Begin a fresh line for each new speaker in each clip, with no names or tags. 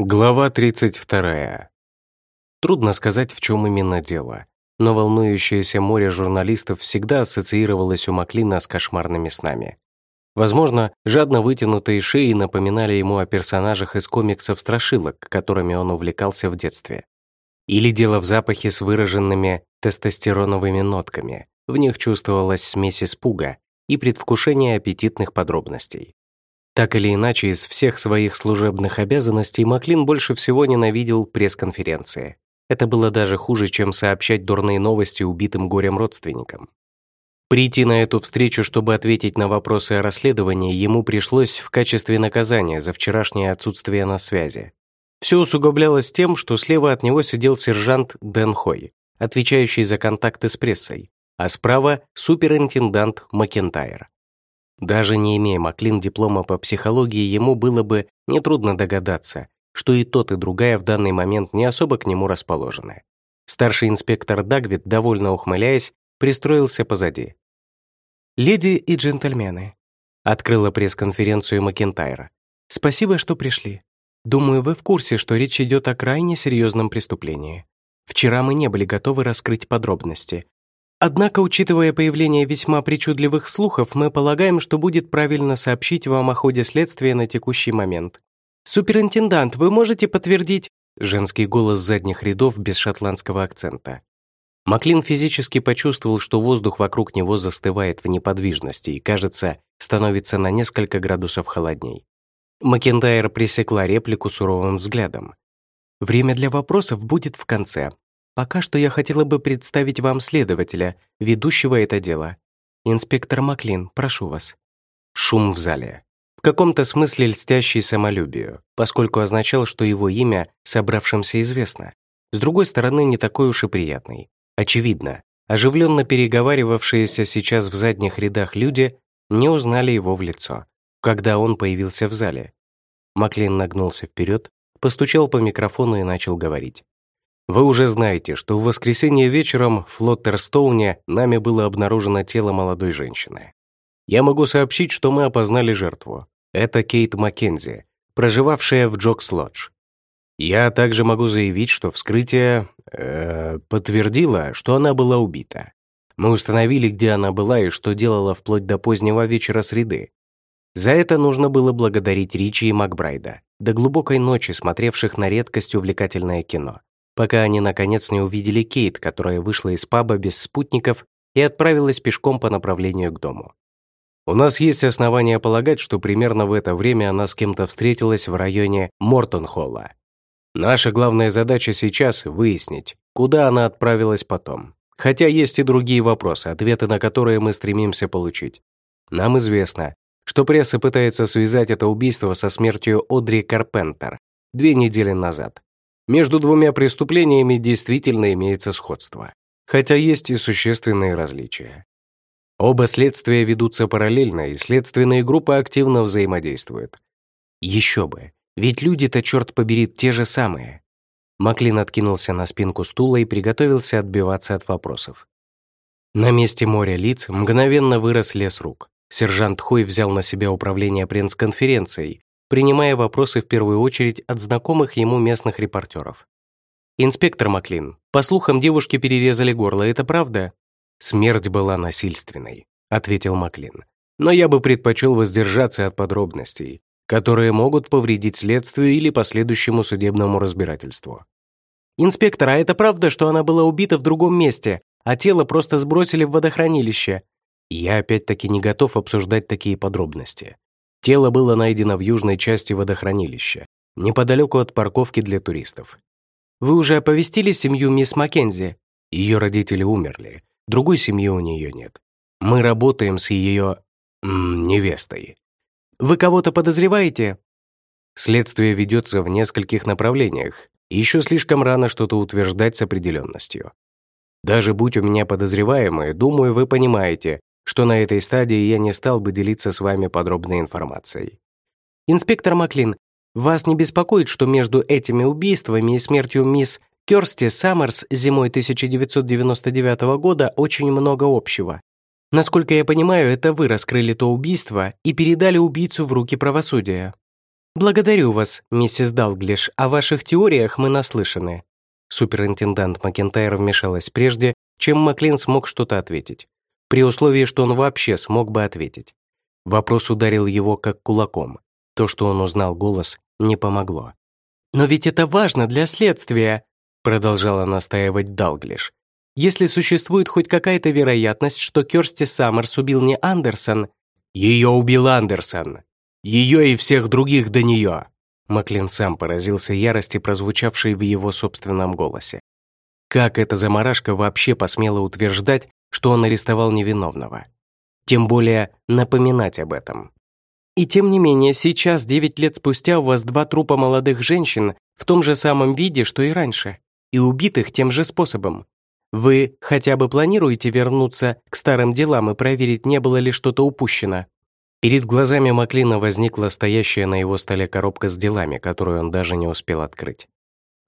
Глава 32. Трудно сказать, в чем именно дело, но волнующееся море журналистов всегда ассоциировалось у Маклина с кошмарными снами. Возможно, жадно вытянутые шеи напоминали ему о персонажах из комиксов-страшилок, которыми он увлекался в детстве. Или дело в запахе с выраженными тестостероновыми нотками. В них чувствовалась смесь испуга и предвкушение аппетитных подробностей. Так или иначе, из всех своих служебных обязанностей Маклин больше всего ненавидел пресс-конференции. Это было даже хуже, чем сообщать дурные новости убитым горем родственникам. Прийти на эту встречу, чтобы ответить на вопросы о расследовании, ему пришлось в качестве наказания за вчерашнее отсутствие на связи. Все усугублялось тем, что слева от него сидел сержант Дэн Хой, отвечающий за контакты с прессой, а справа — суперинтендант Макентайр. Даже не имея Маклин диплома по психологии, ему было бы нетрудно догадаться, что и тот, и другая в данный момент не особо к нему расположены. Старший инспектор Дагвит, довольно ухмыляясь, пристроился позади. «Леди и джентльмены», — открыла пресс-конференцию Макентайра. «Спасибо, что пришли. Думаю, вы в курсе, что речь идет о крайне серьезном преступлении. Вчера мы не были готовы раскрыть подробности, Однако, учитывая появление весьма причудливых слухов, мы полагаем, что будет правильно сообщить вам о ходе следствия на текущий момент. «Суперинтендант, вы можете подтвердить...» Женский голос задних рядов без шотландского акцента. Маклин физически почувствовал, что воздух вокруг него застывает в неподвижности и, кажется, становится на несколько градусов холодней. Макентайр пресекла реплику суровым взглядом. «Время для вопросов будет в конце. Пока что я хотела бы представить вам следователя, ведущего это дело. Инспектор Маклин, прошу вас». Шум в зале. В каком-то смысле льстящий самолюбию, поскольку означал, что его имя собравшимся известно. С другой стороны, не такой уж и приятный. Очевидно, оживленно переговаривавшиеся сейчас в задних рядах люди не узнали его в лицо, когда он появился в зале. Маклин нагнулся вперед, постучал по микрофону и начал говорить. Вы уже знаете, что в воскресенье вечером в Флоттерстоуне нами было обнаружено тело молодой женщины. Я могу сообщить, что мы опознали жертву. Это Кейт Маккензи, проживавшая в Джокс-Лодж. Я также могу заявить, что вскрытие э, подтвердило, что она была убита. Мы установили, где она была и что делала вплоть до позднего вечера среды. За это нужно было благодарить Ричи и Макбрайда, до глубокой ночи смотревших на редкость увлекательное кино пока они наконец не увидели Кейт, которая вышла из паба без спутников и отправилась пешком по направлению к дому. У нас есть основания полагать, что примерно в это время она с кем-то встретилась в районе Мортон-Холла. Наша главная задача сейчас — выяснить, куда она отправилась потом. Хотя есть и другие вопросы, ответы на которые мы стремимся получить. Нам известно, что пресса пытается связать это убийство со смертью Одри Карпентер две недели назад. Между двумя преступлениями действительно имеется сходство, хотя есть и существенные различия. Оба следствия ведутся параллельно, и следственные группы активно взаимодействуют. Еще бы, ведь люди-то, черт побери, те же самые. Маклин откинулся на спинку стула и приготовился отбиваться от вопросов. На месте моря лиц мгновенно вырос лес рук. Сержант Хой взял на себя управление пресс-конференцией, принимая вопросы в первую очередь от знакомых ему местных репортеров. «Инспектор Маклин, по слухам, девушке перерезали горло, это правда?» «Смерть была насильственной», — ответил Маклин. «Но я бы предпочел воздержаться от подробностей, которые могут повредить следствию или последующему судебному разбирательству». «Инспектор, а это правда, что она была убита в другом месте, а тело просто сбросили в водохранилище?» Я опять-таки не готов обсуждать такие подробности. Тело было найдено в южной части водохранилища, неподалеку от парковки для туристов. «Вы уже оповестили семью мисс Маккензи?» Ее родители умерли, другой семьи у нее нет. Мы работаем с ее... М, невестой. «Вы кого-то подозреваете?» Следствие ведется в нескольких направлениях, еще слишком рано что-то утверждать с определенностью. Даже будь у меня подозреваемые, думаю, вы понимаете, что на этой стадии я не стал бы делиться с вами подробной информацией. Инспектор Маклин, вас не беспокоит, что между этими убийствами и смертью мисс Кёрсти Саммерс зимой 1999 года очень много общего. Насколько я понимаю, это вы раскрыли то убийство и передали убийцу в руки правосудия. «Благодарю вас, миссис Далглиш, о ваших теориях мы наслышаны». Суперинтендант Макентайр вмешалась прежде, чем Маклин смог что-то ответить, при условии, что он вообще смог бы ответить. Вопрос ударил его как кулаком. То, что он узнал голос, не помогло. «Но ведь это важно для следствия», продолжала настаивать Далглиш. «Если существует хоть какая-то вероятность, что Кёрсти Саммерс убил не Андерсон...» «Ее убил Андерсон! Ее и всех других до нее!» Маклин сам поразился ярости, прозвучавшей в его собственном голосе. Как эта заморашка вообще посмела утверждать, что он арестовал невиновного? Тем более напоминать об этом. И тем не менее, сейчас, девять лет спустя, у вас два трупа молодых женщин в том же самом виде, что и раньше, и убитых тем же способом. Вы хотя бы планируете вернуться к старым делам и проверить, не было ли что-то упущено? Перед глазами Маклина возникла стоящая на его столе коробка с делами, которую он даже не успел открыть.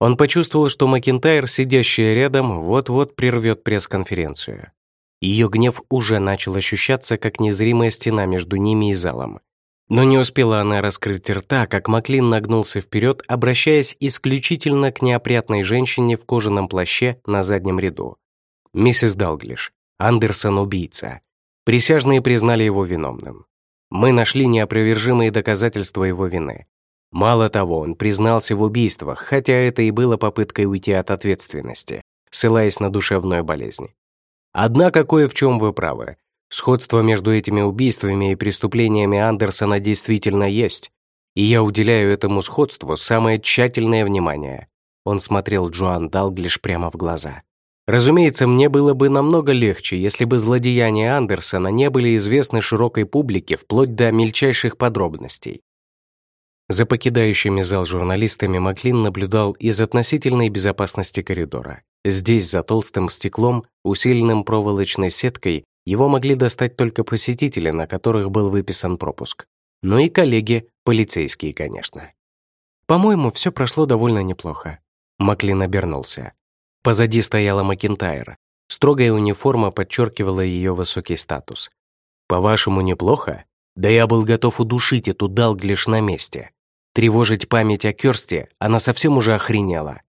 Он почувствовал, что Макинтайр, сидящая рядом, вот-вот прервет пресс-конференцию. Ее гнев уже начал ощущаться, как незримая стена между ними и залом. Но не успела она раскрыть рта, как Маклин нагнулся вперед, обращаясь исключительно к неопрятной женщине в кожаном плаще на заднем ряду. «Миссис Далглиш, Андерсон убийца. Присяжные признали его виновным. Мы нашли неопровержимые доказательства его вины. Мало того, он признался в убийствах, хотя это и было попыткой уйти от ответственности, ссылаясь на душевную болезнь. Однако кое в чем вы правы. Сходство между этими убийствами и преступлениями Андерсона действительно есть, и я уделяю этому сходству самое тщательное внимание. Он смотрел Джоан Далглиш прямо в глаза. Разумеется, мне было бы намного легче, если бы злодеяния Андерсона не были известны широкой публике вплоть до мельчайших подробностей. За покидающими зал журналистами Маклин наблюдал из относительной безопасности коридора. Здесь, за толстым стеклом, усиленным проволочной сеткой, его могли достать только посетители, на которых был выписан пропуск. Ну и коллеги, полицейские, конечно. По-моему, все прошло довольно неплохо. Маклин обернулся. Позади стояла Макинтайр. Строгая униформа подчеркивала ее высокий статус. «По-вашему, неплохо? Да я был готов удушить эту Далглиш на месте. Тревожить память о Кёрсте она совсем уже охренела».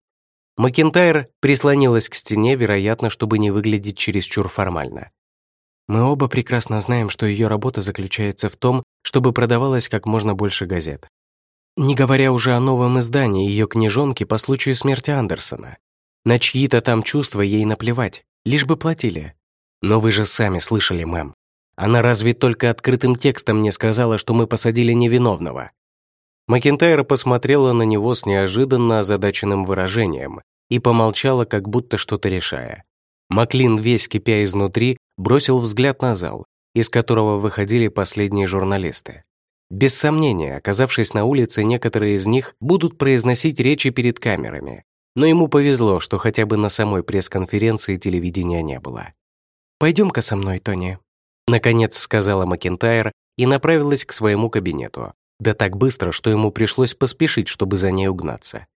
Макинтайр прислонилась к стене, вероятно, чтобы не выглядеть чересчур формально. Мы оба прекрасно знаем, что ее работа заключается в том, чтобы продавалось как можно больше газет. Не говоря уже о новом издании ее книжонки по случаю смерти Андерсона. На чьи-то там чувства ей наплевать, лишь бы платили. Но вы же сами слышали, мэм. Она разве только открытым текстом не сказала, что мы посадили невиновного? Макентайр посмотрела на него с неожиданно озадаченным выражением и помолчала, как будто что-то решая. Маклин, весь кипя изнутри, бросил взгляд на зал, из которого выходили последние журналисты. Без сомнения, оказавшись на улице, некоторые из них будут произносить речи перед камерами, но ему повезло, что хотя бы на самой пресс-конференции телевидения не было. «Пойдем-ка со мной, Тони», — наконец сказала Макентайр и направилась к своему кабинету, да так быстро, что ему пришлось поспешить, чтобы за ней угнаться.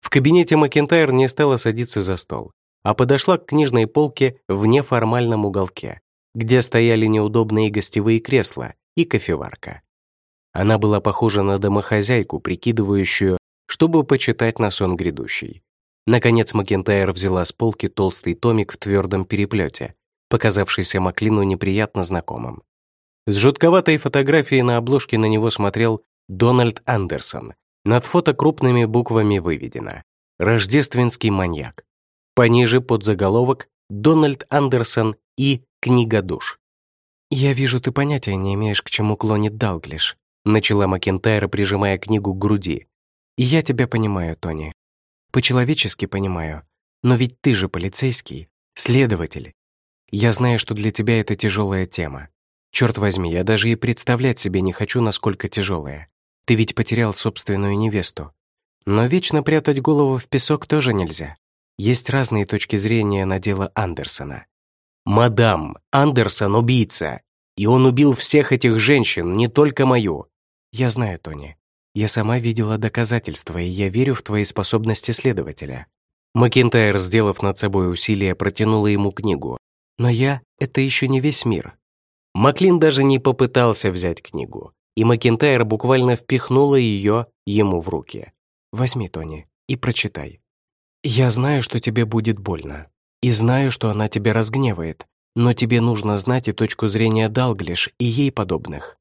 В кабинете Макентайр не стала садиться за стол, а подошла к книжной полке в неформальном уголке, где стояли неудобные гостевые кресла и кофеварка. Она была похожа на домохозяйку, прикидывающую, чтобы почитать на сон грядущий. Наконец Макентайр взяла с полки толстый томик в твердом переплете, показавшийся Маклину неприятно знакомым. С жутковатой фотографией на обложке на него смотрел Дональд Андерсон. Над фото крупными буквами выведено «Рождественский маньяк». Пониже под заголовок «Дональд Андерсон и книга душ». «Я вижу, ты понятия не имеешь, к чему клонит Далглиш», начала Макентайра, прижимая книгу к груди. «И я тебя понимаю, Тони. По-человечески понимаю. Но ведь ты же полицейский, следователь. Я знаю, что для тебя это тяжелая тема. Черт возьми, я даже и представлять себе не хочу, насколько тяжелая. Ты ведь потерял собственную невесту. Но вечно прятать голову в песок тоже нельзя. Есть разные точки зрения на дело Андерсона. «Мадам, Андерсон – убийца, и он убил всех этих женщин, не только мою». «Я знаю, Тони. Я сама видела доказательства, и я верю в твои способности следователя». Макинтайр, сделав над собой усилие, протянула ему книгу. «Но я — это еще не весь мир». Маклин даже не попытался взять книгу. и Макентайр буквально впихнула ее ему в руки. «Возьми, Тони, и прочитай. Я знаю, что тебе будет больно, и знаю, что она тебя разгневает, но тебе нужно знать и точку зрения Далглиш и ей подобных.